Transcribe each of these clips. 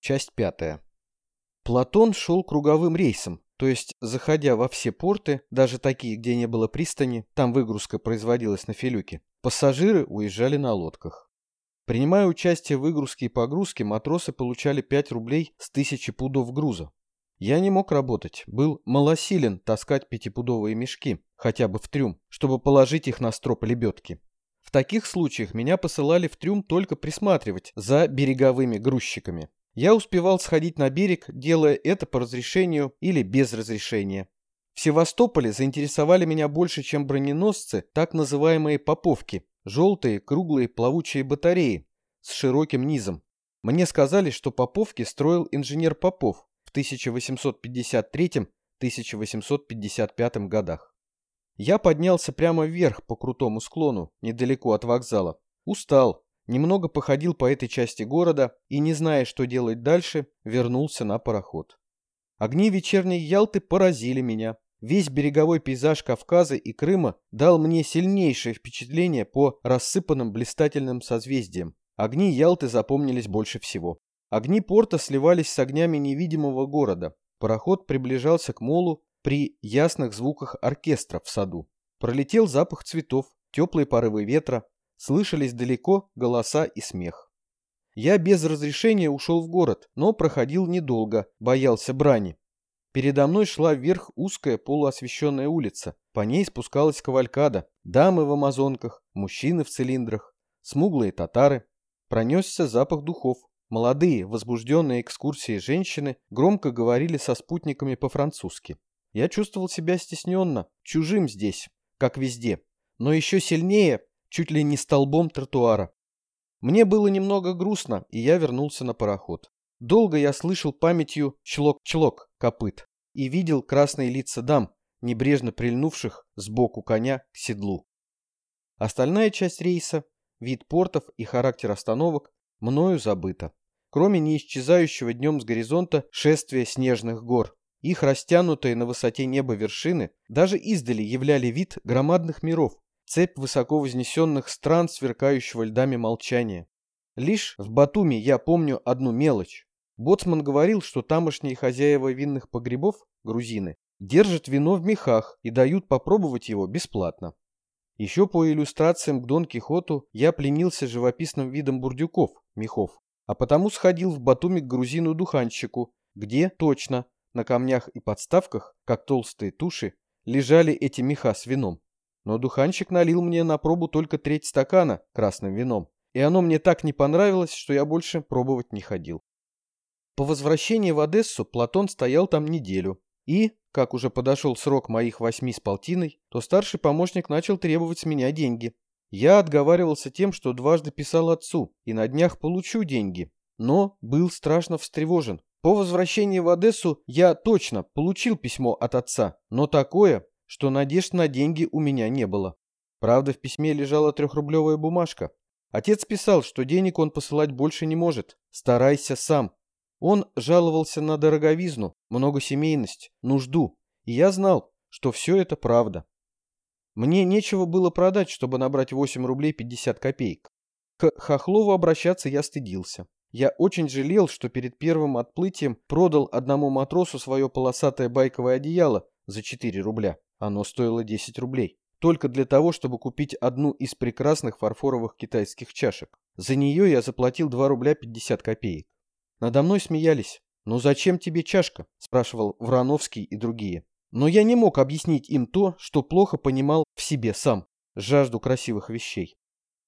Часть пятая. Платон шел круговым рейсом, то есть, заходя во все порты, даже такие, где не было пристани, там выгрузка производилась на филюке, пассажиры уезжали на лодках. Принимая участие в выгрузке и погрузке, матросы получали 5 рублей с тысячи пудов груза. Я не мог работать, был малосилен таскать пятипудовые мешки, хотя бы в трюм, чтобы положить их на строп лебедки. В таких случаях меня посылали в трюм только присматривать за береговыми грузчиками. Я успевал сходить на берег, делая это по разрешению или без разрешения. В Севастополе заинтересовали меня больше, чем броненосцы, так называемые «поповки» – желтые круглые плавучие батареи с широким низом. Мне сказали, что поповки строил инженер Попов в 1853-1855 годах. Я поднялся прямо вверх по крутому склону, недалеко от вокзала. Устал, немного походил по этой части города и, не зная, что делать дальше, вернулся на пароход. Огни вечерней Ялты поразили меня. Весь береговой пейзаж Кавказа и Крыма дал мне сильнейшее впечатление по рассыпанным блистательным созвездиям. Огни Ялты запомнились больше всего. Огни порта сливались с огнями невидимого города. Пароход приближался к молу при ясных звуках оркестра в саду. Пролетел запах цветов, теплые порывы ветра, слышались далеко голоса и смех. Я без разрешения ушел в город, но проходил недолго, боялся брани. Передо мной шла вверх узкая полуосвещенная улица. По ней спускалась кавалькада. Дамы в амазонках, мужчины в цилиндрах, смуглые татары. Пронесся запах духов. Молодые, возбужденные экскурсией женщины громко говорили со спутниками по-французски. Я чувствовал себя стесненно, чужим здесь, как везде, но еще сильнее чуть ли не столбом тротуара. Мне было немного грустно, и я вернулся на пароход. Долго я слышал памятью члок-члок копыт и видел красные лица дам, небрежно прильнувших сбоку коня к седлу. Остальная часть рейса, вид портов и характер остановок мною забыта, кроме неисчезающего днем с горизонта шествия снежных гор. Их растянутые на высоте неба вершины даже издали являли вид громадных миров, цепь высоко вознесенных стран, сверкающего льдами молчания. Лишь в Батуми я помню одну мелочь. Боцман говорил, что тамошние хозяева винных погребов, грузины, держат вино в мехах и дают попробовать его бесплатно. Еще по иллюстрациям к Дон Кихоту я пленился живописным видом бурдюков, мехов, а потому сходил в Батуми к грузину-духанщику, где, точно, на камнях и подставках, как толстые туши, лежали эти меха с вином. Но духанщик налил мне на пробу только треть стакана красным вином, и оно мне так не понравилось, что я больше пробовать не ходил. По возвращении в Одессу Платон стоял там неделю, и, как уже подошел срок моих восьми с полтиной, то старший помощник начал требовать с меня деньги. Я отговаривался тем, что дважды писал отцу, и на днях получу деньги, но был страшно встревожен. По возвращении в Одессу я точно получил письмо от отца, но такое, что надежд на деньги у меня не было. Правда, в письме лежала трехрублевая бумажка. Отец писал, что денег он посылать больше не может. Старайся сам. Он жаловался на дороговизну, многосемейность, нужду. И я знал, что все это правда. Мне нечего было продать, чтобы набрать 8 рублей 50 копеек. К Хохлову обращаться я стыдился. Я очень жалел, что перед первым отплытием продал одному матросу свое полосатое байковое одеяло за 4 рубля. Оно стоило 10 рублей. Только для того, чтобы купить одну из прекрасных фарфоровых китайских чашек. За нее я заплатил 2 рубля 50 копеек. Надо мной смеялись. «Ну зачем тебе чашка?» – спрашивал Врановский и другие. Но я не мог объяснить им то, что плохо понимал в себе сам – жажду красивых вещей.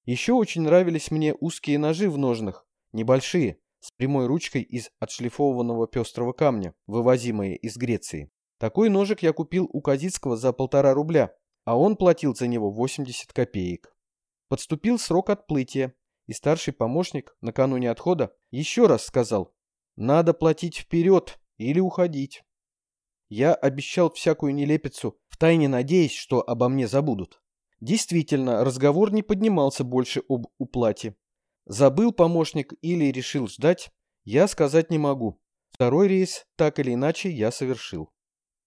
Еще очень нравились мне узкие ножи в ножнах, небольшие, с прямой ручкой из отшлифованного пестрого камня, вывозимые из Греции. Такой ножик я купил у Казицкого за полтора рубля, а он платил за него 80 копеек. Подступил срок отплытия, и старший помощник накануне отхода еще раз сказал «Надо платить вперед или уходить». Я обещал всякую нелепицу, втайне надеясь, что обо мне забудут. Действительно, разговор не поднимался больше об уплате. Забыл помощник или решил ждать, я сказать не могу. Второй рейс, так или иначе, я совершил.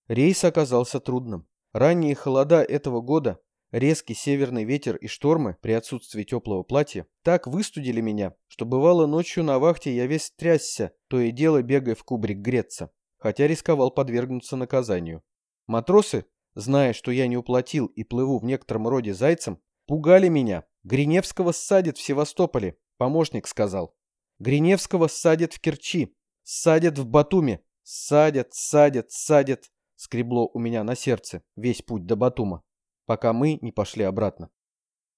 Рейс оказался трудным. Ранние холода этого года, резкий северный ветер и штормы при отсутствии теплого платья так выстудили меня, что бывало ночью на вахте я весь трясся, то и дело бегая в кубрик греться, хотя рисковал подвергнуться наказанию. Матросы, зная, что я не уплатил и плыву в некотором роде зайцем, пугали меня. Гриневского ссадят в Севастополе, помощник сказал. Гриневского ссадят в Керчи, ссадят в Батуми, садят, садят, садят, скребло у меня на сердце весь путь до Батума, пока мы не пошли обратно.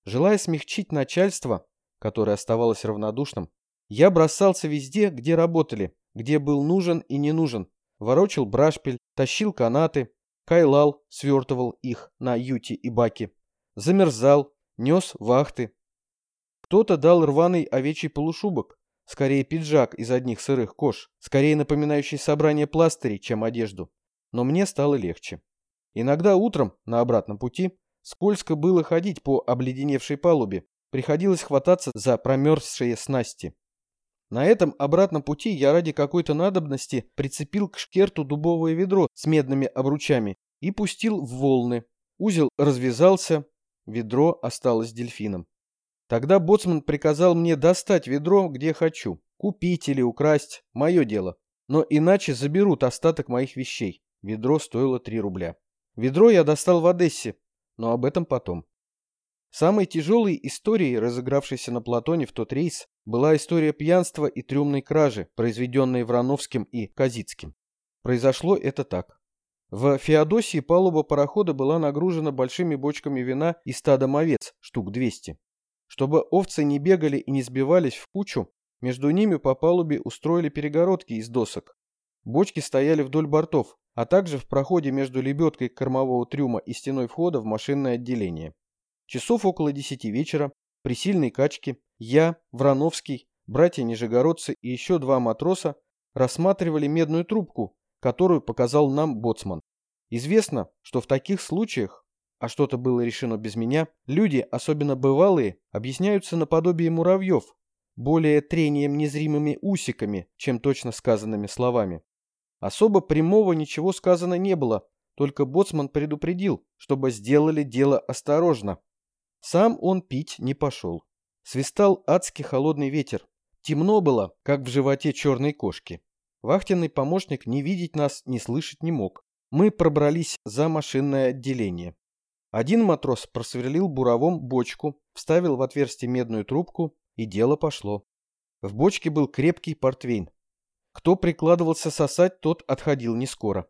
Желая смягчить начальство, которое оставалось равнодушным, я бросался везде, где работали, где был нужен и не нужен, ворочил брашпиль, тащил канаты, кайлал, свертывал их на юте и баке, замерзал, нес вахты. Кто-то дал рваный овечий полушубок, скорее пиджак из одних сырых кож, скорее напоминающий собрание пластырей, чем одежду но мне стало легче. Иногда утром, на обратном пути, скользко было ходить по обледеневшей палубе, приходилось хвататься за промерзшие снасти. На этом обратном пути я ради какой-то надобности прицепил к шкерту дубовое ведро с медными обручами и пустил в волны. Узел развязался, ведро осталось дельфином. Тогда боцман приказал мне достать ведро, где хочу. Купить или украсть – мое дело. Но иначе заберут остаток моих вещей. Ведро стоило 3 рубля. Ведро я достал в Одессе, но об этом потом. Самой тяжелой историей, разыгравшейся на Платоне в тот рейс, была история пьянства и трюмной кражи, произведенной Врановским и Казицким. Произошло это так. В Феодосии палуба парохода была нагружена большими бочками вина и стадом овец, штук 200. Чтобы овцы не бегали и не сбивались в кучу, между ними по палубе устроили перегородки из досок. Бочки стояли вдоль бортов, а также в проходе между лебедкой кормового трюма и стеной входа в машинное отделение. Часов около десяти вечера, при сильной качке, я, Врановский, братья Нижегородцы и еще два матроса рассматривали медную трубку, которую показал нам боцман. Известно, что в таких случаях, а что-то было решено без меня, люди, особенно бывалые, объясняются наподобие муравьев, более трением незримыми усиками, чем точно сказанными словами. Особо прямого ничего сказано не было, только боцман предупредил, чтобы сделали дело осторожно. Сам он пить не пошел. Свистал адский холодный ветер. Темно было, как в животе черной кошки. Вахтенный помощник не видеть нас, не слышать не мог. Мы пробрались за машинное отделение. Один матрос просверлил буровом бочку, вставил в отверстие медную трубку, и дело пошло. В бочке был крепкий портвейн. Кто прикладывался сосать, тот отходил не скоро.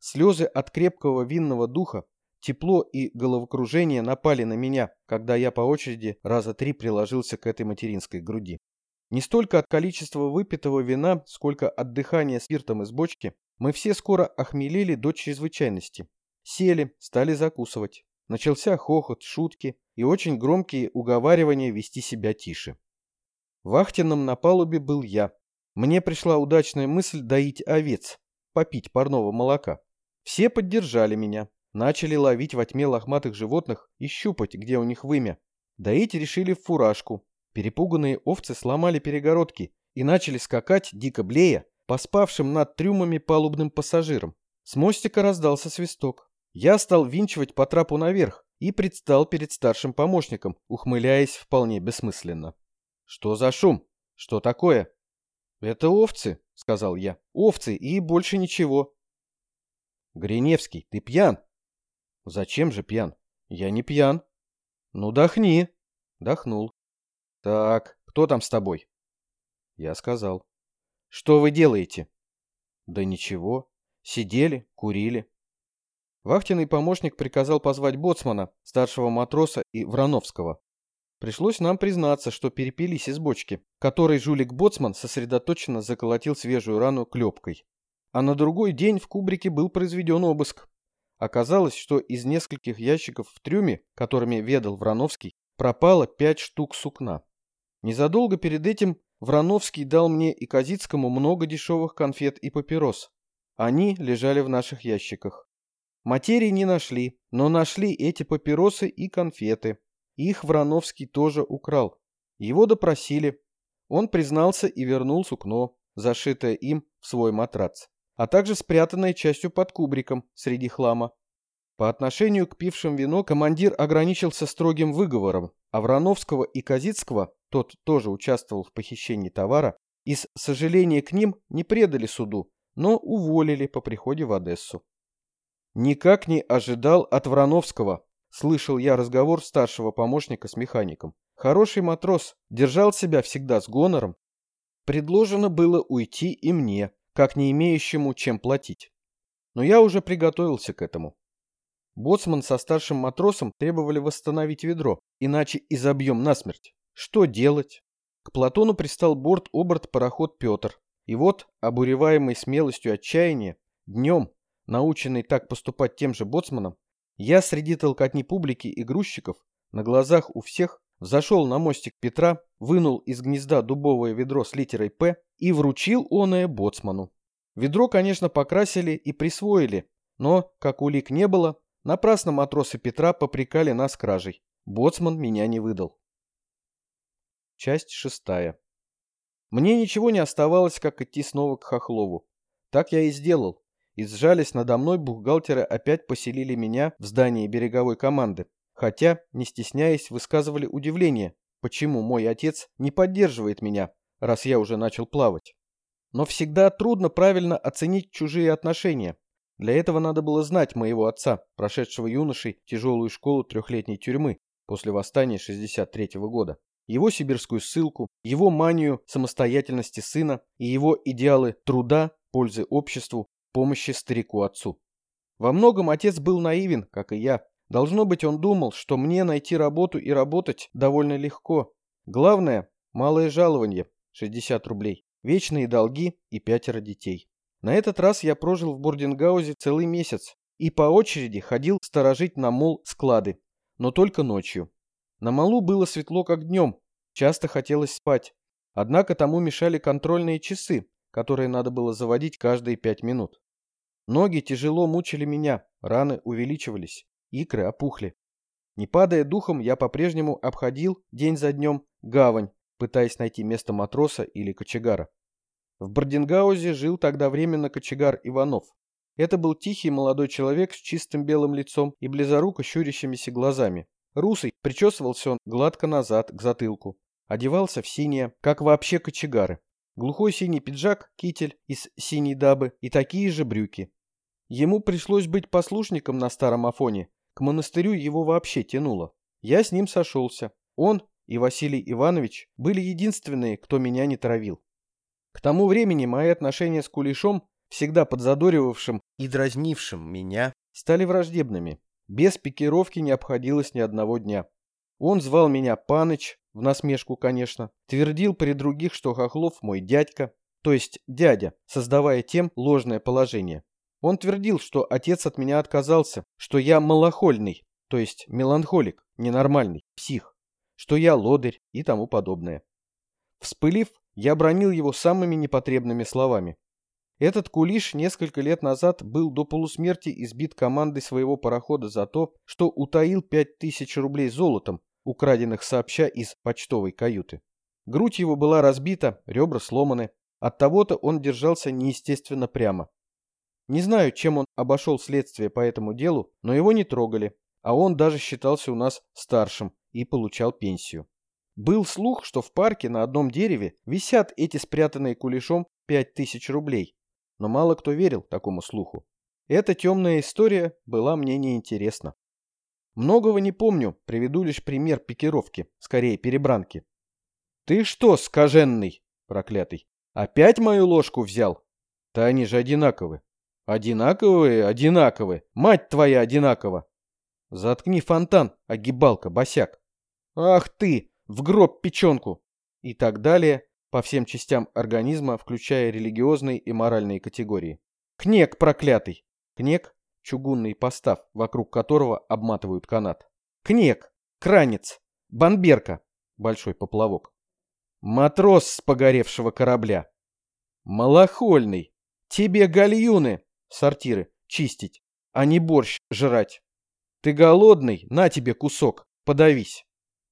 Слезы от крепкого винного духа, тепло и головокружение напали на меня, когда я по очереди раза три приложился к этой материнской груди. Не столько от количества выпитого вина, сколько от дыхания спиртом из бочки, мы все скоро охмелели до чрезвычайности. Сели, стали закусывать. Начался хохот, шутки и очень громкие уговаривания вести себя тише. Вахтенным на палубе был я, мне пришла удачная мысль доить овец, попить парного молока. Все поддержали меня, начали ловить во тьме лохматых животных и щупать, где у них вымя. Доить решили в фуражку. Перепуганные овцы сломали перегородки и начали скакать, дико блея, по спавшим над трюмами палубным пассажирам. С мостика раздался свисток. Я стал винчивать по трапу наверх и предстал перед старшим помощником, ухмыляясь вполне бессмысленно. «Что за шум? Что такое?» «Это овцы», — сказал я. «Овцы и больше ничего». «Гриневский, ты пьян?» «Зачем же пьян? Я не пьян». «Ну, дохни». Дохнул. «Так, кто там с тобой?» Я сказал. «Что вы делаете?» «Да ничего. Сидели, курили». Вахтенный помощник приказал позвать боцмана, старшего матроса и Врановского. Пришлось нам признаться, что перепились из бочки, которой жулик-боцман сосредоточенно заколотил свежую рану клепкой. А на другой день в кубрике был произведен обыск. Оказалось, что из нескольких ящиков в трюме, которыми ведал Врановский, пропало пять штук сукна. Незадолго перед этим Врановский дал мне и Казицкому много дешевых конфет и папирос. Они лежали в наших ящиках. Материи не нашли, но нашли эти папиросы и конфеты. Их Врановский тоже украл. Его допросили. Он признался и вернул сукно, зашитое им в свой матрац, а также спрятанное частью под кубриком среди хлама. По отношению к пившим вино командир ограничился строгим выговором, а Врановского и Казицкого, тот тоже участвовал в похищении товара, из сожаления к ним не предали суду, но уволили по приходе в Одессу. Никак не ожидал от Врановского, слышал я разговор старшего помощника с механиком. Хороший матрос, держал себя всегда с гонором. Предложено было уйти и мне, как не имеющему чем платить. Но я уже приготовился к этому. Боцман со старшим матросом требовали восстановить ведро, иначе изобьем насмерть. Что делать? К Платону пристал борт-оборт пароход Петр. И вот, обуреваемый смелостью отчаяния, днем, наученный так поступать тем же боцманом, я среди толкотни публики и грузчиков, на глазах у всех, взошел на мостик Петра, вынул из гнезда дубовое ведро с литерой «П» и вручил оное боцману. Ведро, конечно, покрасили и присвоили, но, как улик не было, Напрасно матросы Петра попрекали нас кражей. Боцман меня не выдал. Часть шестая. Мне ничего не оставалось, как идти снова к Хохлову. Так я и сделал. И сжались надо мной бухгалтеры опять поселили меня в здании береговой команды. Хотя, не стесняясь, высказывали удивление, почему мой отец не поддерживает меня, раз я уже начал плавать. Но всегда трудно правильно оценить чужие отношения. Для этого надо было знать моего отца, прошедшего юношей тяжелую школу трехлетней тюрьмы после восстания 63 -го года, его сибирскую ссылку, его манию самостоятельности сына и его идеалы труда, пользы обществу, помощи старику-отцу. Во многом отец был наивен, как и я. Должно быть, он думал, что мне найти работу и работать довольно легко. Главное – малое жалование – 60 рублей, вечные долги и пятеро детей. На этот раз я прожил в Бордингаузе целый месяц и по очереди ходил сторожить на мол склады, но только ночью. На малу было светло как днем, часто хотелось спать. Однако тому мешали контрольные часы, которые надо было заводить каждые пять минут. Ноги тяжело мучили меня, раны увеличивались, икры опухли. Не падая духом, я по-прежнему обходил день за днем гавань, пытаясь найти место матроса или кочегара. В Бродингаузе жил тогда временно кочегар Иванов. Это был тихий молодой человек с чистым белым лицом и близоруко щурящимися глазами. Русый, причесывался он гладко назад, к затылку. Одевался в синее, как вообще кочегары. Глухой синий пиджак, китель из синей дабы и такие же брюки. Ему пришлось быть послушником на старом Афоне. К монастырю его вообще тянуло. Я с ним сошелся. Он и Василий Иванович были единственные, кто меня не травил. К тому времени мои отношения с Кулешом, всегда подзадоривавшим и дразнившим меня, стали враждебными. Без пикировки не обходилось ни одного дня. Он звал меня Паныч, в насмешку, конечно, твердил при других, что Хохлов мой дядька, то есть дядя, создавая тем ложное положение. Он твердил, что отец от меня отказался, что я малохольный, то есть меланхолик, ненормальный, псих, что я лодырь и тому подобное. Вспылив, я бронил его самыми непотребными словами. Этот кулиш несколько лет назад был до полусмерти избит командой своего парохода за то, что утаил пять тысяч рублей золотом, украденных сообща из почтовой каюты. Грудь его была разбита, ребра сломаны. От того-то он держался неестественно прямо. Не знаю, чем он обошел следствие по этому делу, но его не трогали, а он даже считался у нас старшим и получал пенсию. Был слух, что в парке на одном дереве висят эти спрятанные кулешом пять тысяч рублей, но мало кто верил такому слуху. Эта темная история была мне неинтересна. Многого не помню, приведу лишь пример пикировки, скорее перебранки. «Ты что, скаженный, проклятый, опять мою ложку взял? Да они же одинаковы». «Одинаковые, одинаковые, мать твоя одинакова!» «Заткни фонтан, огибалка, босяк!» «Ах ты, в гроб печенку и так далее по всем частям организма, включая религиозные и моральные категории. Кнек проклятый! Кнек – чугунный постав, вокруг которого обматывают канат. Кнек, кранец, бомберка – большой поплавок. Матрос с погоревшего корабля. Малохольный, тебе гальюны, сортиры, чистить, а не борщ жрать. Ты голодный, на тебе кусок, подавись.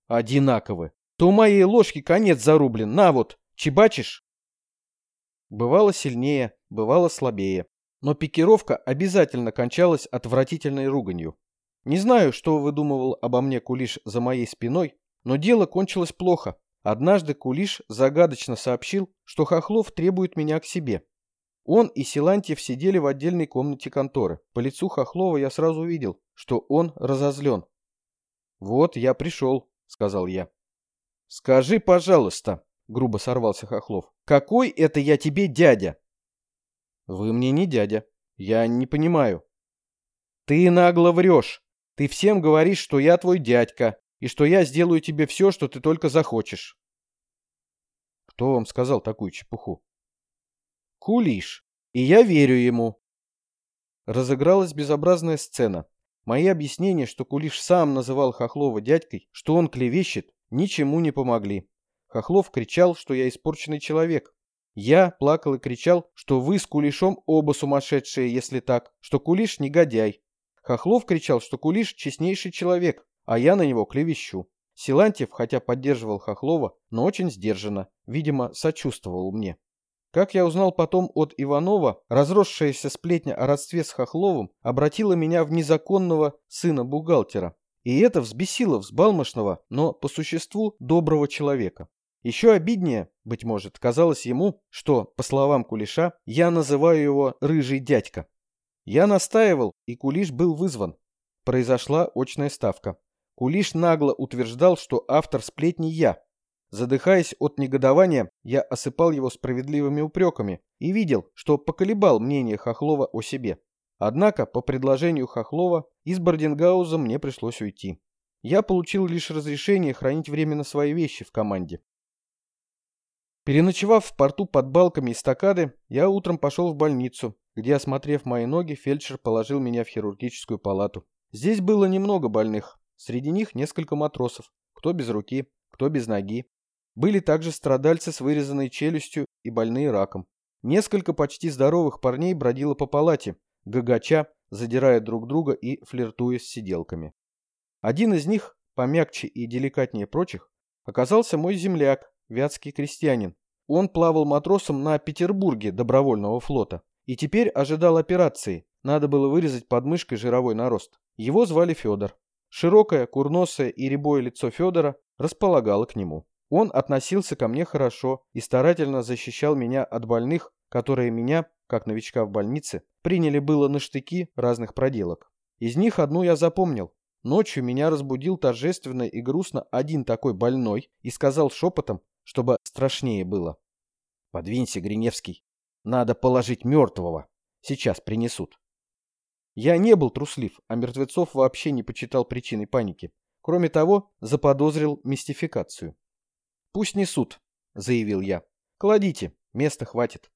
Одинаковы. То у моей ложки конец зарублен. На вот, чебачишь? Бывало сильнее, бывало слабее. но пикировка обязательно кончалась отвратительной руганью. Не знаю, что выдумывал обо мне Кулиш за моей спиной, но дело кончилось плохо. Однажды Кулиш загадочно сообщил, что Хохлов требует меня к себе. Он и Силантьев сидели в отдельной комнате конторы. По лицу Хохлова я сразу увидел, что он разозлен. «Вот я пришел», — сказал я. «Скажи, пожалуйста», — грубо сорвался Хохлов, — «какой это я тебе дядя?» «Вы мне не дядя. Я не понимаю». «Ты нагло врешь. Ты всем говоришь, что я твой дядька, и что я сделаю тебе все, что ты только захочешь. Кто вам сказал такую чепуху? Кулиш. И я верю ему. Разыгралась безобразная сцена. Мои объяснения, что Кулиш сам называл Хохлова дядькой, что он клевещет, ничему не помогли. Хохлов кричал, что я испорченный человек. Я плакал и кричал, что вы с Кулишом оба сумасшедшие, если так, что Кулиш негодяй. Хохлов кричал, что Кулиш честнейший человек, а я на него клевещу. Силантьев, хотя поддерживал Хохлова, но очень сдержанно, видимо, сочувствовал мне. Как я узнал потом от Иванова, разросшаяся сплетня о родстве с Хохловым обратила меня в незаконного сына бухгалтера. И это взбесило взбалмошного, но по существу доброго человека. Еще обиднее, быть может, казалось ему, что, по словам Кулиша, я называю его «рыжий дядька». Я настаивал, и Кулиш был вызван. Произошла очная ставка. Кулиш нагло утверждал, что автор сплетни я. Задыхаясь от негодования, я осыпал его справедливыми упреками и видел, что поколебал мнение Хохлова о себе. Однако, по предложению Хохлова, из Бардингауза мне пришлось уйти. Я получил лишь разрешение хранить временно свои вещи в команде. Переночевав в порту под балками эстакады, я утром пошел в больницу, где, осмотрев мои ноги, фельдшер положил меня в хирургическую палату. Здесь было немного больных, Среди них несколько матросов, кто без руки, кто без ноги. Были также страдальцы с вырезанной челюстью и больные раком. Несколько почти здоровых парней бродило по палате, гагача, задирая друг друга и флиртуя с сиделками. Один из них, помягче и деликатнее прочих, оказался мой земляк, вятский крестьянин. Он плавал матросом на Петербурге добровольного флота и теперь ожидал операции, надо было вырезать подмышкой жировой нарост. Его звали Федор. Широкое, курносое и рябое лицо Федора располагало к нему. Он относился ко мне хорошо и старательно защищал меня от больных, которые меня, как новичка в больнице, приняли было на штыки разных проделок. Из них одну я запомнил. Ночью меня разбудил торжественно и грустно один такой больной и сказал шепотом, чтобы страшнее было. «Подвинься, Гриневский. Надо положить мертвого. Сейчас принесут». Я не был труслив, а мертвецов вообще не почитал причиной паники. Кроме того, заподозрил мистификацию. «Пусть несут», — заявил я. «Кладите, места хватит».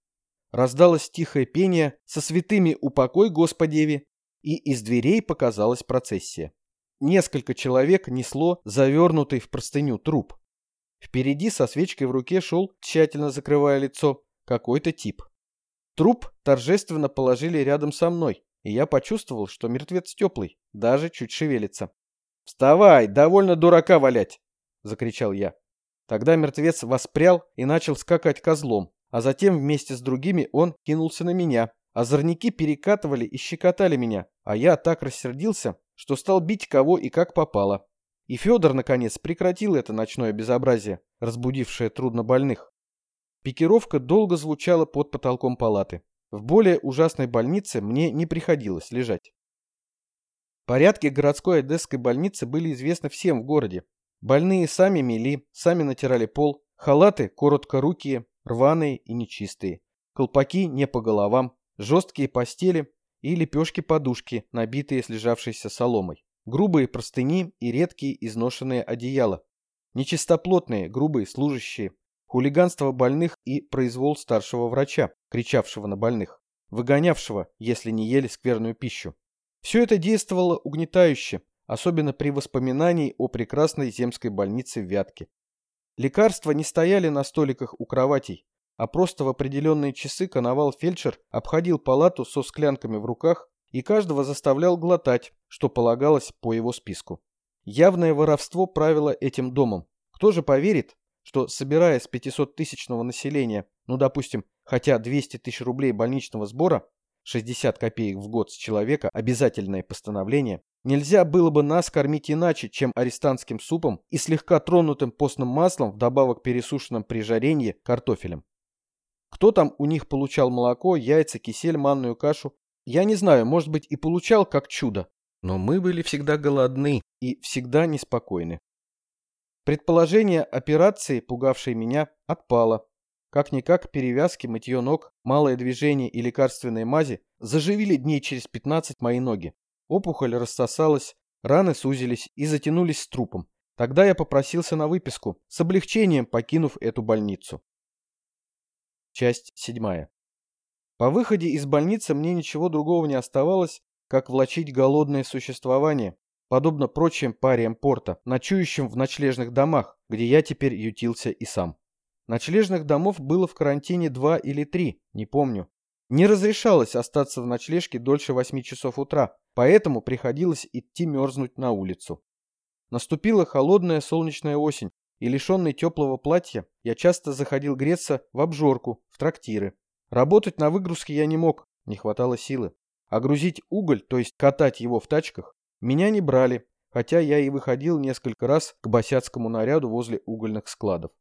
Раздалось тихое пение со святыми «Упокой, Господеви», и из дверей показалась процессия. Несколько человек несло завернутый в простыню труп. Впереди со свечкой в руке шел, тщательно закрывая лицо, какой-то тип. Труп торжественно положили рядом со мной, и я почувствовал, что мертвец теплый, даже чуть шевелится. «Вставай, довольно дурака валять!» — закричал я. Тогда мертвец воспрял и начал скакать козлом, а затем вместе с другими он кинулся на меня. Озорники перекатывали и щекотали меня, а я так рассердился, что стал бить кого и как попало. И Федор, наконец, прекратил это ночное безобразие, разбудившее труднобольных. Пикировка долго звучала под потолком палаты. В более ужасной больнице мне не приходилось лежать. Порядки городской одесской больницы были известны всем в городе. Больные сами мели, сами натирали пол, халаты короткорукие, рваные и нечистые, колпаки не по головам, жесткие постели и лепешки-подушки, набитые слежавшейся соломой, грубые простыни и редкие изношенные одеяла, нечистоплотные, грубые служащие, хулиганство больных и произвол старшего врача, кричавшего на больных, выгонявшего, если не ели скверную пищу. Все это действовало угнетающе, особенно при воспоминании о прекрасной земской больнице в Вятке. Лекарства не стояли на столиках у кроватей, а просто в определенные часы коновал-фельдшер обходил палату со склянками в руках и каждого заставлял глотать, что полагалось по его списку. Явное воровство правило этим домом. Кто же поверит, что, собирая с 500-тысячного населения, ну, допустим, хотя 200 тысяч рублей больничного сбора, 60 копеек в год с человека обязательное постановление, нельзя было бы нас кормить иначе, чем арестантским супом и слегка тронутым постным маслом, вдобавок пересушенным при жаренье картофелем. Кто там у них получал молоко, яйца, кисель, манную кашу? Я не знаю, может быть и получал как чудо, но мы были всегда голодны и всегда неспокойны. Предположение операции, пугавшее меня, отпало. Как-никак перевязки, мытье ног, малое движение и лекарственные мази заживили дней через 15 мои ноги. Опухоль рассосалась, раны сузились и затянулись с трупом. Тогда я попросился на выписку, с облегчением покинув эту больницу. Часть седьмая. По выходе из больницы мне ничего другого не оставалось, как влачить голодное существование, подобно прочим париям порта, ночующим в ночлежных домах, где я теперь ютился и сам. Ночлежных домов было в карантине два или три, не помню. Не разрешалось остаться в ночлежке дольше восьми часов утра, поэтому приходилось идти мерзнуть на улицу. Наступила холодная солнечная осень, и лишенный теплого платья, я часто заходил греться в обжорку, в трактиры. Работать на выгрузке я не мог, не хватало силы. А грузить уголь, то есть катать его в тачках, меня не брали, хотя я и выходил несколько раз к босяцкому наряду возле угольных складов.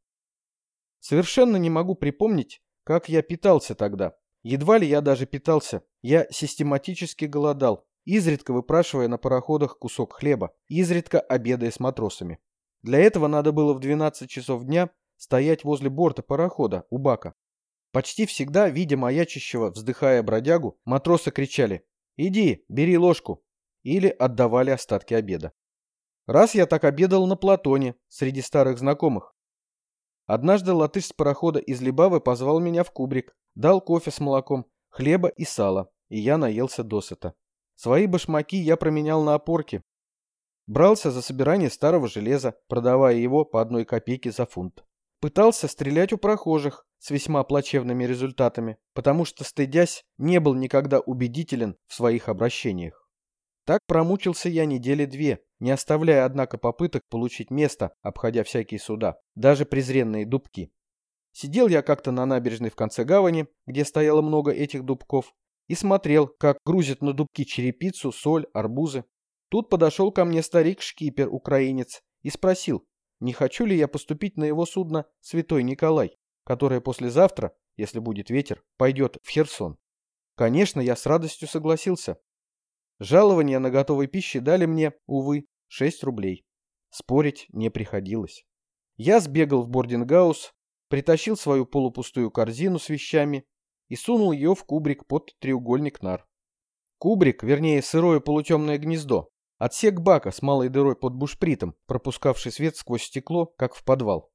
Совершенно не могу припомнить, как я питался тогда. Едва ли я даже питался. Я систематически голодал, изредка выпрашивая на пароходах кусок хлеба, изредка обедая с матросами. Для этого надо было в 12 часов дня стоять возле борта парохода у бака. Почти всегда, видя маячащего, вздыхая бродягу, матросы кричали «Иди, бери ложку!» или отдавали остатки обеда. Раз я так обедал на Платоне, среди старых знакомых. Однажды латыш с парохода из Либавы позвал меня в кубрик, дал кофе с молоком, хлеба и сала, и я наелся досыта. Свои башмаки я променял на опорки. Брался за собирание старого железа, продавая его по одной копейке за фунт. Пытался стрелять у прохожих с весьма плачевными результатами, потому что, стыдясь, не был никогда убедителен в своих обращениях. Так промучился я недели две, не оставляя, однако, попыток получить место, обходя всякие суда, даже презренные дубки. Сидел я как-то на набережной в конце гавани, где стояло много этих дубков, и смотрел, как грузят на дубки черепицу, соль, арбузы. Тут подошел ко мне старик-шкипер, украинец, и спросил, не хочу ли я поступить на его судно «Святой Николай», которое послезавтра, если будет ветер, пойдет в Херсон. Конечно, я с радостью согласился, Жалование на готовой пище дали мне, увы, 6 рублей. Спорить не приходилось. Я сбегал в бордингаус, притащил свою полупустую корзину с вещами и сунул ее в кубрик под треугольник нар. Кубрик, вернее, сырое полутемное гнездо, отсек бака с малой дырой под бушпритом, пропускавший свет сквозь стекло, как в подвал.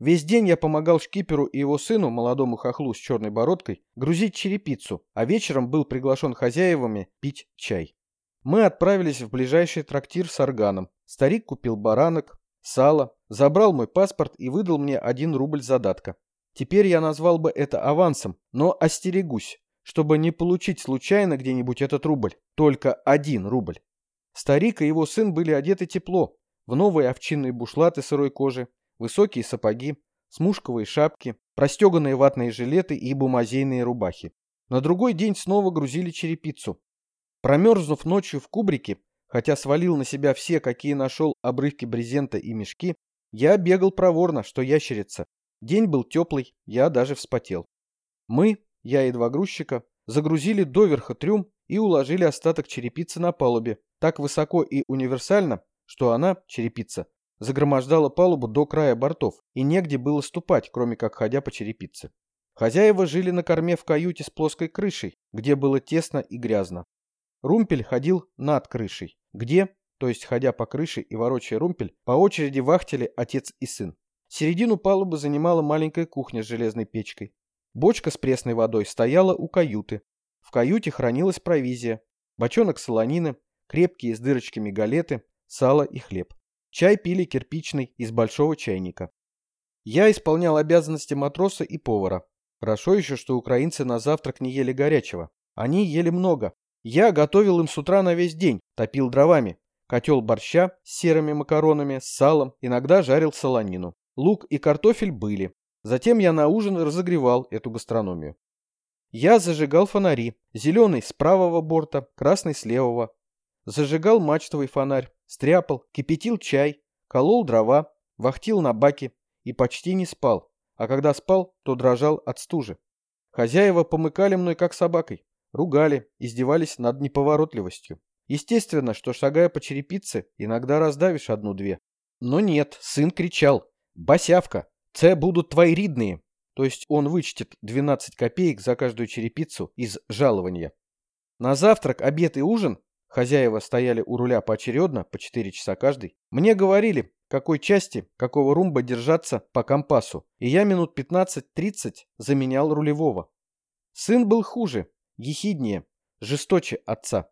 Весь день я помогал шкиперу и его сыну, молодому хохлу с черной бородкой, грузить черепицу, а вечером был приглашен хозяевами пить чай. Мы отправились в ближайший трактир с органом. Старик купил баранок, сало, забрал мой паспорт и выдал мне один рубль задатка. Теперь я назвал бы это авансом, но остерегусь, чтобы не получить случайно где-нибудь этот рубль, только один рубль. Старик и его сын были одеты тепло, в новые овчинные бушлаты сырой кожи, высокие сапоги, смушковые шапки, простеганные ватные жилеты и бумазейные рубахи. На другой день снова грузили черепицу. Промерзнув ночью в кубрике, хотя свалил на себя все, какие нашел обрывки брезента и мешки, я бегал проворно, что ящерица. День был теплый, я даже вспотел. Мы, я и два грузчика, загрузили доверха трюм и уложили остаток черепицы на палубе, так высоко и универсально, что она, черепица, загромождала палубу до края бортов, и негде было ступать, кроме как ходя по черепице. Хозяева жили на корме в каюте с плоской крышей, где было тесно и грязно. Румпель ходил над крышей, где, то есть ходя по крыше и ворочая румпель, по очереди вахтили отец и сын. Середину палубы занимала маленькая кухня с железной печкой. Бочка с пресной водой стояла у каюты. В каюте хранилась провизия, бочонок солонины, крепкие с дырочками галеты, сало и хлеб. Чай пили кирпичный из большого чайника. Я исполнял обязанности матроса и повара. Хорошо еще, что украинцы на завтрак не ели горячего. Они ели много. Я готовил им с утра на весь день, топил дровами. Котел борща с серыми макаронами, с салом, иногда жарил солонину. Лук и картофель были. Затем я на ужин разогревал эту гастрономию. Я зажигал фонари. Зеленый с правого борта, красный с левого. Зажигал мачтовый фонарь, стряпал, кипятил чай, колол дрова, вахтил на баке и почти не спал. А когда спал, то дрожал от стужи. Хозяева помыкали мной как собакой. Ругали, издевались над неповоротливостью. Естественно, что, шагая по черепице, иногда раздавишь одну-две. Но нет, сын кричал. «Босявка! Це будут твои ридные!» То есть он вычтет 12 копеек за каждую черепицу из жалования. На завтрак, обед и ужин хозяева стояли у руля поочередно, по 4 часа каждый. Мне говорили, какой части, какого румба держаться по компасу, и я минут 15-30 заменял рулевого. Сын был хуже, ехиднее, жесточе отца.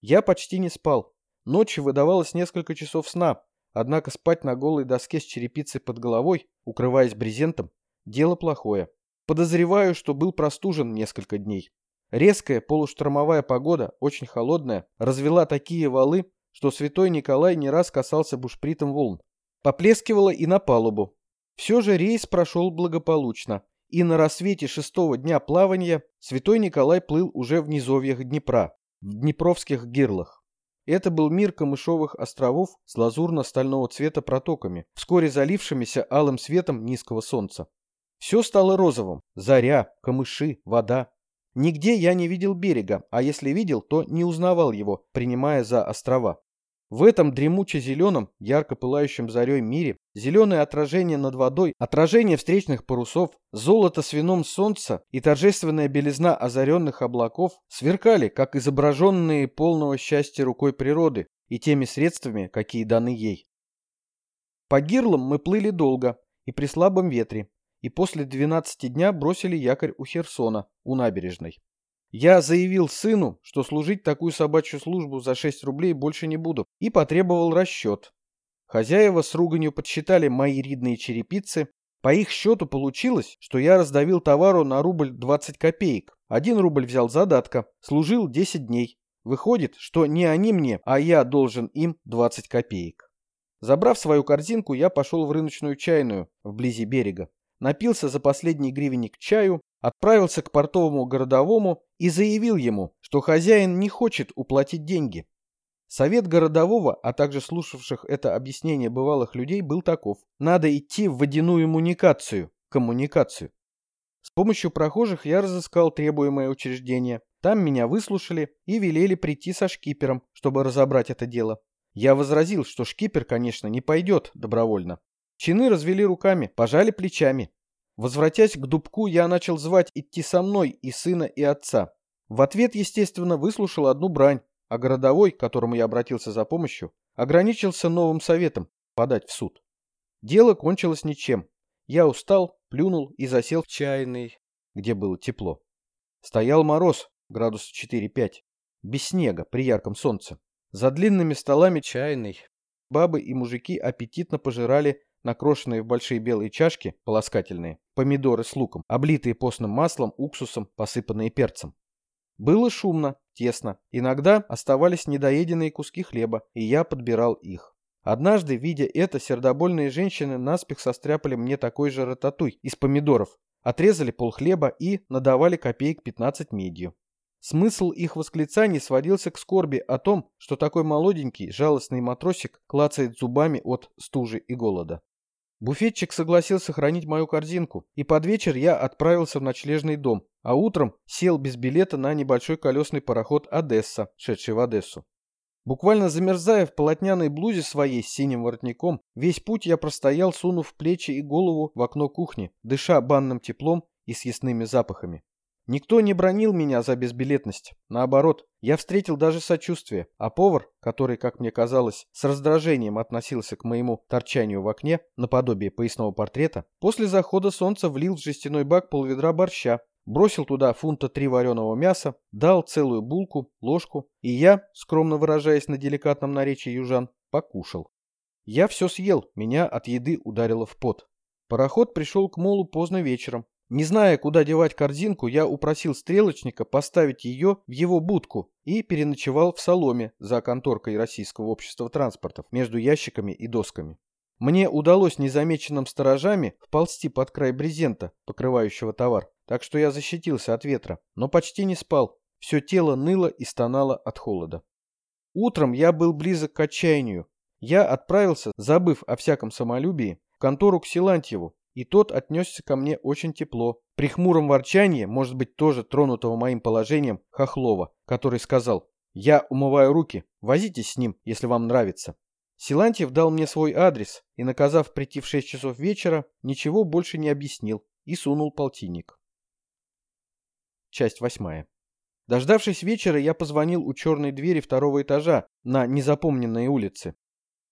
Я почти не спал. Ночью выдавалось несколько часов сна, однако спать на голой доске с черепицей под головой, укрываясь брезентом, дело плохое. Подозреваю, что был простужен несколько дней. Резкая полуштормовая погода, очень холодная, развела такие валы, что святой Николай не раз касался бушпритом волн. Поплескивало и на палубу. Все же рейс прошел благополучно, и на рассвете шестого дня плавания святой Николай плыл уже в низовьях Днепра, в Днепровских гирлах. Это был мир камышовых островов с лазурно-стального цвета протоками, вскоре залившимися алым светом низкого солнца. Все стало розовым – заря, камыши, вода. Нигде я не видел берега, а если видел, то не узнавал его, принимая за острова. В этом дремуче-зеленом, ярко пылающем зарей мире, зеленое отражение над водой, отражение встречных парусов, золото с вином солнца и торжественная белизна озаренных облаков сверкали, как изображенные полного счастья рукой природы и теми средствами, какие даны ей. По гирлам мы плыли долго и при слабом ветре, и после 12 дня бросили якорь у Херсона, у набережной. Я заявил сыну, что служить такую собачью службу за 6 рублей больше не буду, и потребовал расчет. Хозяева с руганью подсчитали мои ридные черепицы. По их счету получилось, что я раздавил товару на рубль 20 копеек. Один рубль взял задатка, служил 10 дней. Выходит, что не они мне, а я должен им 20 копеек. Забрав свою корзинку, я пошел в рыночную чайную, вблизи берега. Напился за последний гривенник чаю отправился к портовому городовому и заявил ему, что хозяин не хочет уплатить деньги. Совет городового, а также слушавших это объяснение бывалых людей был таков. Надо идти в водяную муникацию, коммуникацию. С помощью прохожих я разыскал требуемое учреждение. Там меня выслушали и велели прийти со шкипером, чтобы разобрать это дело. Я возразил, что шкипер, конечно, не пойдет добровольно. Чины развели руками, пожали плечами. Возвратясь к дубку, я начал звать идти со мной и сына, и отца. В ответ, естественно, выслушал одну брань, а городовой, к которому я обратился за помощью, ограничился новым советом подать в суд. Дело кончилось ничем. Я устал, плюнул и засел в чайный, где было тепло. Стоял мороз, градус 4-5, без снега, при ярком солнце. За длинными столами чайной бабы и мужики аппетитно пожирали накрошенные в большие белые чашки, полоскательные, помидоры с луком, облитые постным маслом, уксусом, посыпанные перцем. Было шумно, тесно. Иногда оставались недоеденные куски хлеба, и я подбирал их. Однажды, видя это, сердобольные женщины наспех состряпали мне такой же рататуй из помидоров, отрезали пол хлеба и надавали копеек 15 медью. Смысл их восклицаний сводился к скорби о том, что такой молоденький, жалостный матросик клацает зубами от стужи и голода. Буфетчик согласился хранить мою корзинку, и под вечер я отправился в ночлежный дом, а утром сел без билета на небольшой колесный пароход «Одесса», шедший в Одессу. Буквально замерзая в полотняной блузе своей с синим воротником, весь путь я простоял, сунув плечи и голову в окно кухни, дыша банным теплом и съестными запахами. Никто не бронил меня за безбилетность. Наоборот, я встретил даже сочувствие, а повар, который, как мне казалось, с раздражением относился к моему торчанию в окне, наподобие поясного портрета, после захода солнца влил в жестяной бак полведра борща, бросил туда фунта три вареного мяса, дал целую булку, ложку, и я, скромно выражаясь на деликатном наречии южан, покушал. Я все съел, меня от еды ударило в пот. Пароход пришел к молу поздно вечером, не зная, куда девать корзинку, я упросил стрелочника поставить ее в его будку и переночевал в соломе за конторкой Российского общества транспортов между ящиками и досками. Мне удалось незамеченным сторожами вползти под край брезента, покрывающего товар, так что я защитился от ветра, но почти не спал. Все тело ныло и стонало от холода. Утром я был близок к отчаянию. Я отправился, забыв о всяком самолюбии, в контору к Силантьеву, и тот отнесся ко мне очень тепло. При хмуром ворчании, может быть, тоже тронутого моим положением, Хохлова, который сказал «Я умываю руки, возитесь с ним, если вам нравится». Силантьев дал мне свой адрес и, наказав прийти в 6 часов вечера, ничего больше не объяснил и сунул полтинник. Часть восьмая. Дождавшись вечера, я позвонил у черной двери второго этажа на незапомненной улице.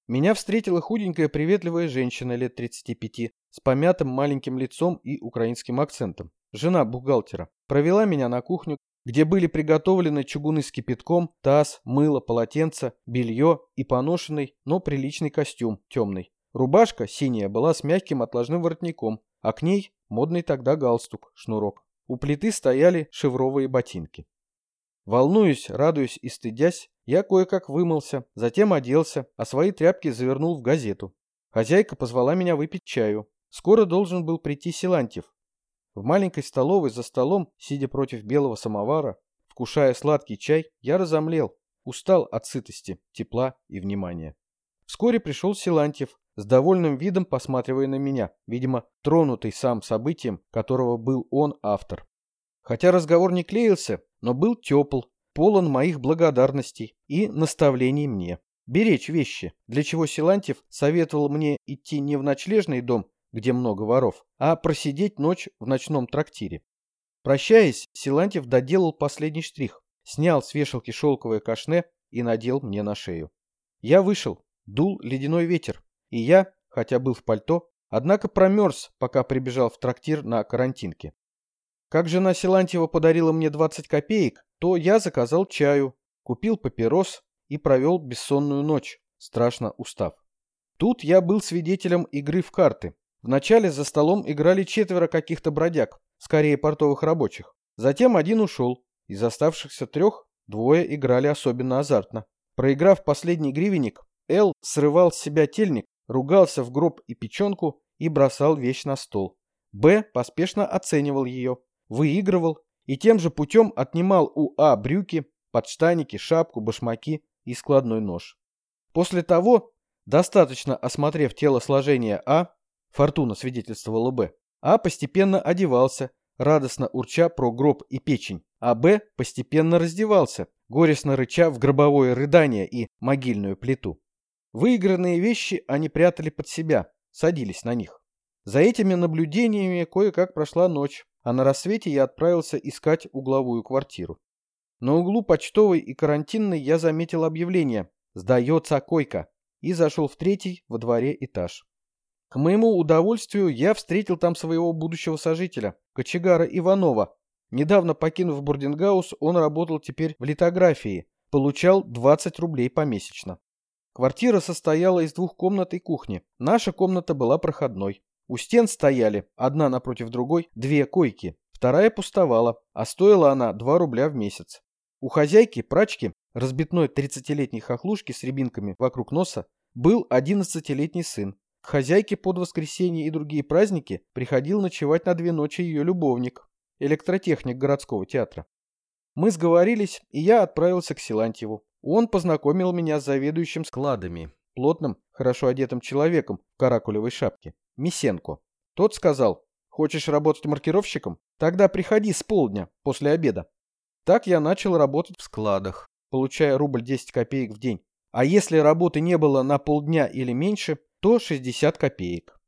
Меня встретила худенькая приветливая женщина лет 35 с помятым маленьким лицом и украинским акцентом. Жена бухгалтера. Провела меня на кухню, где были приготовлены чугуны с кипятком, таз, мыло, полотенце, белье и поношенный, но приличный костюм, темный. Рубашка, синяя, была с мягким отложным воротником, а к ней модный тогда галстук, шнурок. У плиты стояли шевровые ботинки. Волнуюсь, радуюсь и стыдясь, я кое-как вымылся, затем оделся, а свои тряпки завернул в газету. Хозяйка позвала меня выпить чаю. Скоро должен был прийти Силантьев. В маленькой столовой за столом, сидя против белого самовара, вкушая сладкий чай, я разомлел, устал от сытости, тепла и внимания. Вскоре пришел Силантьев, с довольным видом посматривая на меня, видимо, тронутый сам событием, которого был он автор. Хотя разговор не клеился, но был тепл, полон моих благодарностей и наставлений мне. Беречь вещи, для чего Силантьев советовал мне идти не в ночлежный дом, где много воров, а просидеть ночь в ночном трактире. Прощаясь, Силантьев доделал последний штрих, снял с вешалки шелковое кашне и надел мне на шею. Я вышел, дул ледяной ветер, и я, хотя был в пальто, однако промерз, пока прибежал в трактир на карантинке. Как жена Силантьева подарила мне 20 копеек, то я заказал чаю, купил папирос и провел бессонную ночь, страшно устав. Тут я был свидетелем игры в карты. Вначале за столом играли четверо каких-то бродяг, скорее портовых рабочих. Затем один ушел. Из оставшихся трех двое играли особенно азартно. Проиграв последний гривенник, Эл срывал с себя тельник, ругался в гроб и печенку и бросал вещь на стол. Б поспешно оценивал ее выигрывал и тем же путем отнимал у А брюки, подштаники, шапку, башмаки и складной нож. После того, достаточно осмотрев телосложение А, Фортуна свидетельствовала Б, А постепенно одевался, радостно урча про гроб и печень, а Б постепенно раздевался, горестно рыча в гробовое рыдание и могильную плиту. Выигранные вещи они прятали под себя, садились на них. За этими наблюдениями кое-как прошла ночь а на рассвете я отправился искать угловую квартиру. На углу почтовой и карантинной я заметил объявление «Сдается койка» и зашел в третий во дворе этаж. К моему удовольствию я встретил там своего будущего сожителя, кочегара Иванова. Недавно покинув Бордингаус, он работал теперь в литографии, получал 20 рублей помесячно. Квартира состояла из двух комнат и кухни. Наша комната была проходной. У стен стояли, одна напротив другой, две койки, вторая пустовала, а стоила она 2 рубля в месяц. У хозяйки, прачки, разбитной 30-летней хохлушки с рябинками вокруг носа, был 11-летний сын. К хозяйке под воскресенье и другие праздники приходил ночевать на две ночи ее любовник, электротехник городского театра. Мы сговорились, и я отправился к Силантьеву. Он познакомил меня с заведующим складами, плотным, хорошо одетым человеком в каракулевой шапке. Мисенко. Тот сказал, хочешь работать маркировщиком? Тогда приходи с полдня, после обеда. Так я начал работать в складах, получая рубль 10 копеек в день. А если работы не было на полдня или меньше, то 60 копеек.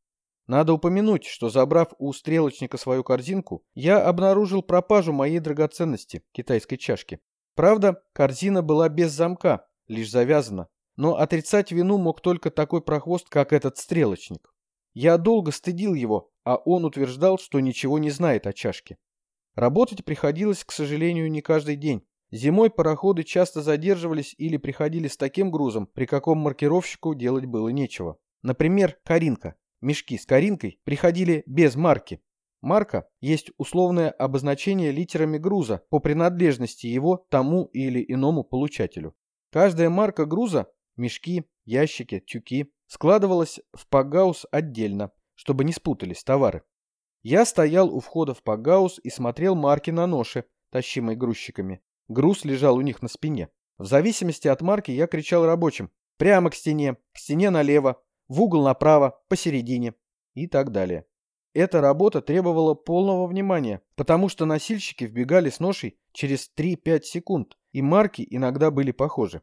Надо упомянуть, что забрав у стрелочника свою корзинку, я обнаружил пропажу моей драгоценности, китайской чашки. Правда, корзина была без замка, лишь завязана, но отрицать вину мог только такой прохвост, как этот стрелочник. Я долго стыдил его, а он утверждал, что ничего не знает о чашке. Работать приходилось, к сожалению, не каждый день. Зимой пароходы часто задерживались или приходили с таким грузом, при каком маркировщику делать было нечего. Например, Каринка. Мешки с Каринкой приходили без марки. Марка есть условное обозначение литерами груза по принадлежности его тому или иному получателю. Каждая марка груза – мешки, ящики, тюки складывалась в пагаус отдельно, чтобы не спутались товары. Я стоял у входа в Пагаус и смотрел марки на ноше, тащимой грузчиками. Груз лежал у них на спине. В зависимости от марки я кричал рабочим «прямо к стене», «к стене налево», «в угол направо», «посередине» и так далее. Эта работа требовала полного внимания, потому что носильщики вбегали с ношей через 3-5 секунд, и марки иногда были похожи.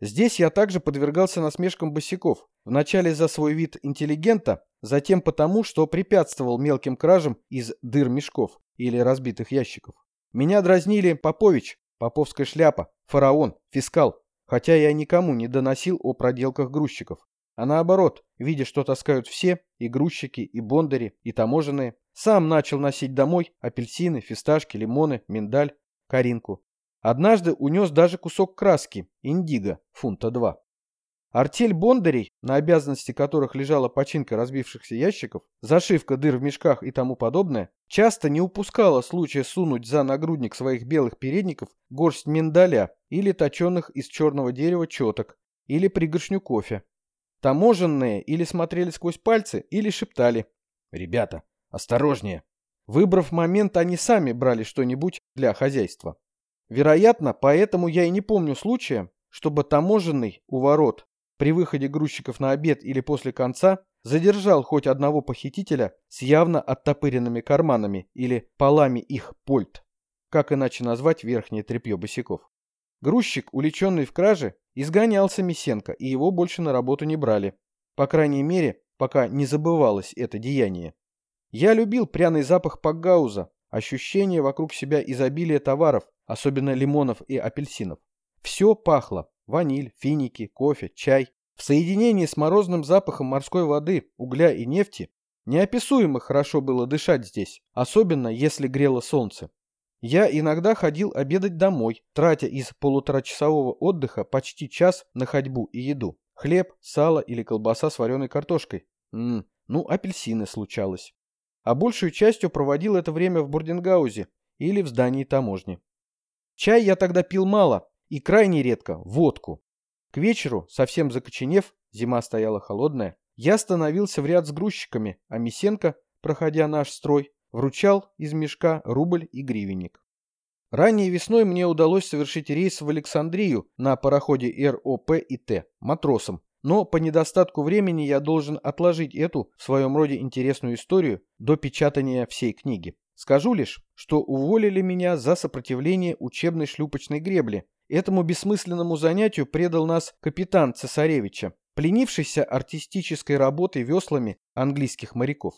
Здесь я также подвергался насмешкам босиков, вначале за свой вид интеллигента, затем потому, что препятствовал мелким кражам из дыр мешков или разбитых ящиков. Меня дразнили Попович, Поповская шляпа, фараон, фискал, хотя я никому не доносил о проделках грузчиков. А наоборот, видя, что таскают все, и грузчики, и бондари, и таможенные, сам начал носить домой апельсины, фисташки, лимоны, миндаль, каринку. Однажды унес даже кусок краски, индиго, фунта два. Артель бондарей, на обязанности которых лежала починка разбившихся ящиков, зашивка дыр в мешках и тому подобное, часто не упускала случая сунуть за нагрудник своих белых передников горсть миндаля или точенных из черного дерева четок, или пригоршню кофе. Таможенные или смотрели сквозь пальцы, или шептали «Ребята, осторожнее!». Выбрав момент, они сами брали что-нибудь для хозяйства. Вероятно, поэтому я и не помню случая, чтобы таможенный у ворот при выходе грузчиков на обед или после конца задержал хоть одного похитителя с явно оттопыренными карманами или полами их польт. Как иначе назвать верхнее тряпье босиков? Грузчик, уличенный в краже, изгонялся Месенко, и его больше на работу не брали. По крайней мере, пока не забывалось это деяние. Я любил пряный запах пакгауза, ощущение вокруг себя изобилия товаров, особенно лимонов и апельсинов. Все пахло, Ваниль, финики, кофе, чай. В соединении с морозным запахом морской воды, угля и нефти неописуемо хорошо было дышать здесь, особенно если грело солнце. Я иногда ходил обедать домой, тратя из полуторачасового отдыха почти час на ходьбу и еду. Хлеб, сало или колбаса с вареной картошкой. Ммм, ну апельсины случалось. А большую частью проводил это время в Бурдингаузе или в здании таможни. Чай я тогда пил мало, и крайне редко водку. К вечеру, совсем закоченев, зима стояла холодная, я становился в ряд с грузчиками, а Мисенко, проходя наш строй, вручал из мешка рубль и гривенник. Ранней весной мне удалось совершить рейс в Александрию на пароходе РОП и Т матросом, но по недостатку времени я должен отложить эту, в своем роде интересную историю, до печатания всей книги. Скажу лишь, что уволили меня за сопротивление учебной шлюпочной гребли, Этому бессмысленному занятию предал нас капитан Цесаревича, пленившийся артистической работой веслами английских моряков.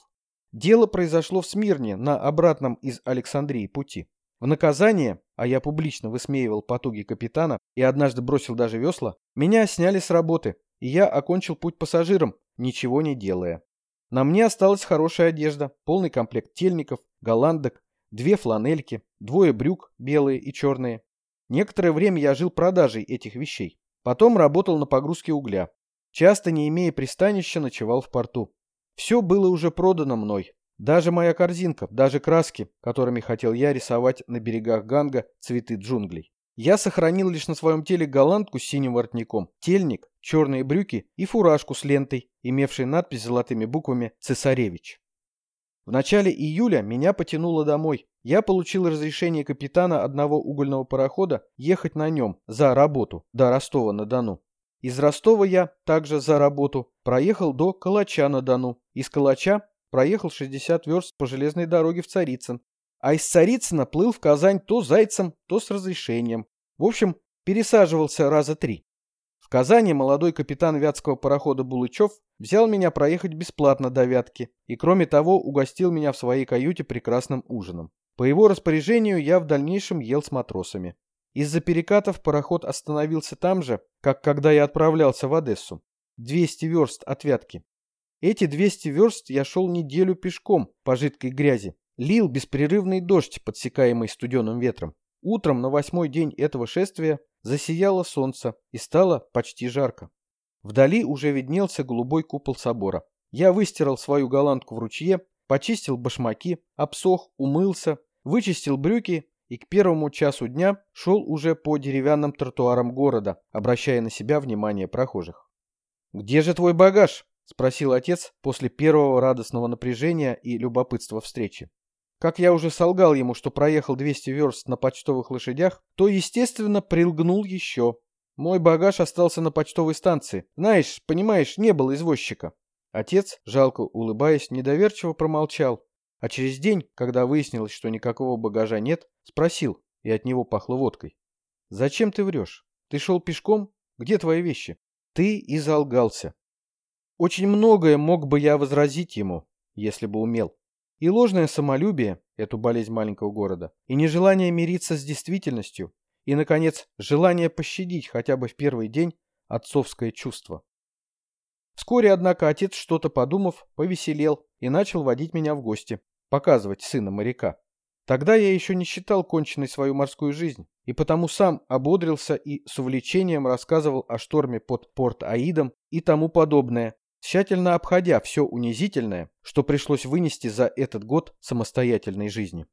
Дело произошло в Смирне на обратном из Александрии пути. В наказание, а я публично высмеивал потуги капитана и однажды бросил даже весла, меня сняли с работы, и я окончил путь пассажиром, ничего не делая. На мне осталась хорошая одежда, полный комплект тельников, голландок, две фланельки, двое брюк, белые и черные, Некоторое время я жил продажей этих вещей. Потом работал на погрузке угля. Часто, не имея пристанища, ночевал в порту. Все было уже продано мной. Даже моя корзинка, даже краски, которыми хотел я рисовать на берегах Ганга цветы джунглей. Я сохранил лишь на своем теле голландку с синим воротником, тельник, черные брюки и фуражку с лентой, имевшей надпись золотыми буквами «Цесаревич». В начале июля меня потянуло домой. Я получил разрешение капитана одного угольного парохода ехать на нем за работу до Ростова-на-Дону. Из Ростова я также за работу проехал до Калача-на-Дону. Из Калача проехал 60 верст по железной дороге в Царицын. А из Царицына плыл в Казань то зайцем, то с разрешением. В общем, пересаживался раза три. Казани молодой капитан вятского парохода Булычев взял меня проехать бесплатно до Вятки и, кроме того, угостил меня в своей каюте прекрасным ужином. По его распоряжению я в дальнейшем ел с матросами. Из-за перекатов пароход остановился там же, как когда я отправлялся в Одессу. 200 верст от Вятки. Эти 200 верст я шел неделю пешком по жидкой грязи. Лил беспрерывный дождь, подсекаемый студеным ветром. Утром на восьмой день этого шествия засияло солнце и стало почти жарко. Вдали уже виднелся голубой купол собора. Я выстирал свою голландку в ручье, почистил башмаки, обсох, умылся, вычистил брюки и к первому часу дня шел уже по деревянным тротуарам города, обращая на себя внимание прохожих. «Где же твой багаж?» — спросил отец после первого радостного напряжения и любопытства встречи. Как я уже солгал ему, что проехал 200 верст на почтовых лошадях, то, естественно, прилгнул еще. Мой багаж остался на почтовой станции. Знаешь, понимаешь, не было извозчика. Отец, жалко улыбаясь, недоверчиво промолчал. А через день, когда выяснилось, что никакого багажа нет, спросил, и от него пахло водкой. «Зачем ты врешь? Ты шел пешком? Где твои вещи?» Ты и залгался. Очень многое мог бы я возразить ему, если бы умел. И ложное самолюбие, эту болезнь маленького города, и нежелание мириться с действительностью, и, наконец, желание пощадить хотя бы в первый день отцовское чувство. Вскоре, однако, отец, что-то подумав, повеселел и начал водить меня в гости, показывать сына моряка. Тогда я еще не считал конченной свою морскую жизнь, и потому сам ободрился и с увлечением рассказывал о шторме под Порт-Аидом и тому подобное, тщательно обходя все унизительное, что пришлось вынести за этот год самостоятельной жизни.